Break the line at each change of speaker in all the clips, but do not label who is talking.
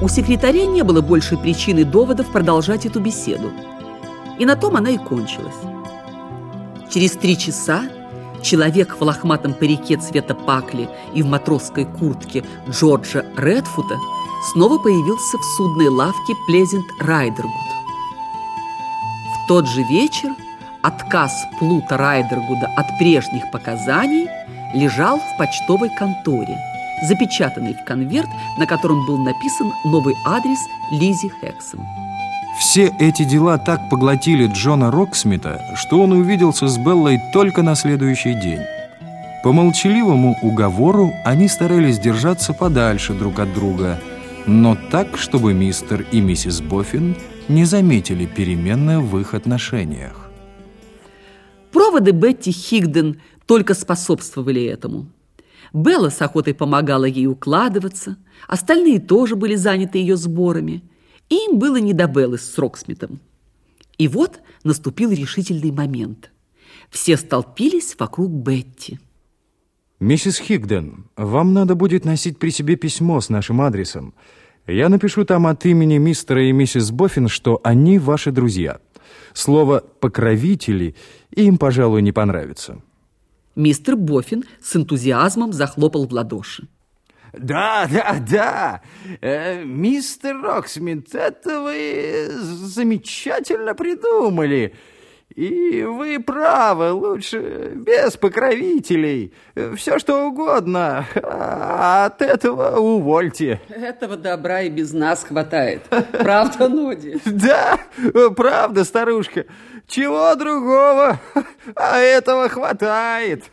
У секретаря не было больше причин и доводов продолжать эту беседу. И на том она и кончилась. Через три часа человек в лохматом парике цвета пакли и в матросской куртке Джорджа Редфута снова появился в судной лавке Плезент Райдергуд. В тот же вечер отказ Плута Райдергуда от прежних показаний лежал в почтовой конторе, запечатанный в конверт, на котором был написан новый адрес Лизи Хексом.
Все эти дела так поглотили Джона Роксмита, что он увиделся с Беллой только на следующий день. По молчаливому уговору они старались держаться подальше друг от друга, но так, чтобы мистер и миссис Боффин не заметили перемены в их отношениях.
Проводы Бетти Хигден только способствовали этому. Белла с охотой помогала ей укладываться, остальные тоже были заняты ее сборами – им было не до Беллы с Роксмитом. И вот наступил решительный момент. Все столпились вокруг Бетти.
«Миссис Хигден, вам надо будет носить при себе письмо с нашим адресом. Я напишу там от имени мистера и миссис Боффин, что они ваши друзья. Слово «покровители» им, пожалуй, не понравится».
Мистер Боффин с энтузиазмом захлопал в ладоши.
Да, да, да. Э, мистер Роксмит, это вы замечательно придумали. И вы правы, лучше без покровителей. Все что угодно. А от этого увольте.
Этого добра и без нас хватает. Правда, Ноди?
Да, правда, старушка. Чего другого, а этого хватает.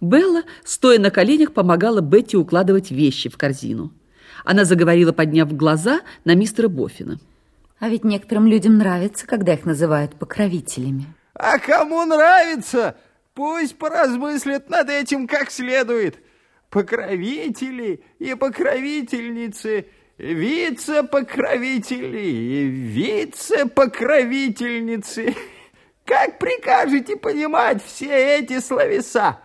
Белла, стоя на коленях, помогала Бетти укладывать вещи в корзину. Она заговорила, подняв глаза на мистера Боффина.
А ведь некоторым людям нравится, когда их называют покровителями.
А кому нравится, пусть поразмыслят над этим как следует. Покровители и покровительницы, вице-покровители и вице-покровительницы. Как прикажете понимать все эти словеса?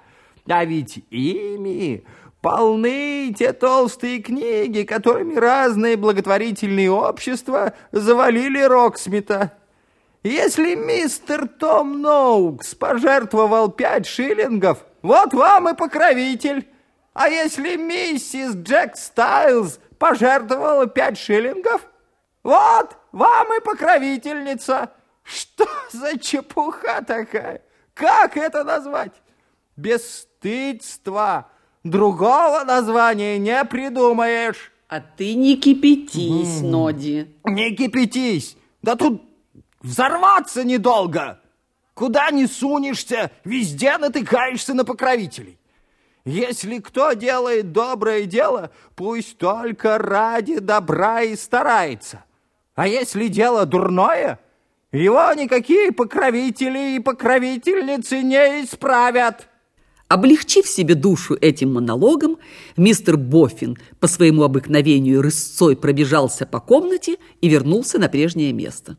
А ведь ими полны те толстые книги, которыми разные благотворительные общества завалили Роксмита. Если мистер Том Ноукс пожертвовал пять шиллингов, вот вам и покровитель. А если миссис Джек Стайлз пожертвовала пять шиллингов, вот вам и покровительница. Что за чепуха такая? Как это назвать? Бесстыдство. Другого названия не придумаешь.
А ты не кипятись. Ноди.
Не кипятись. Да тут взорваться недолго. Куда ни сунешься, везде натыкаешься на покровителей. Если кто делает доброе дело, пусть только ради добра и старается. А если дело дурное, его никакие покровители и покровительницы не исправят.
Облегчив себе душу этим монологом, мистер Боффин по своему обыкновению рысцой пробежался по комнате и вернулся на прежнее место.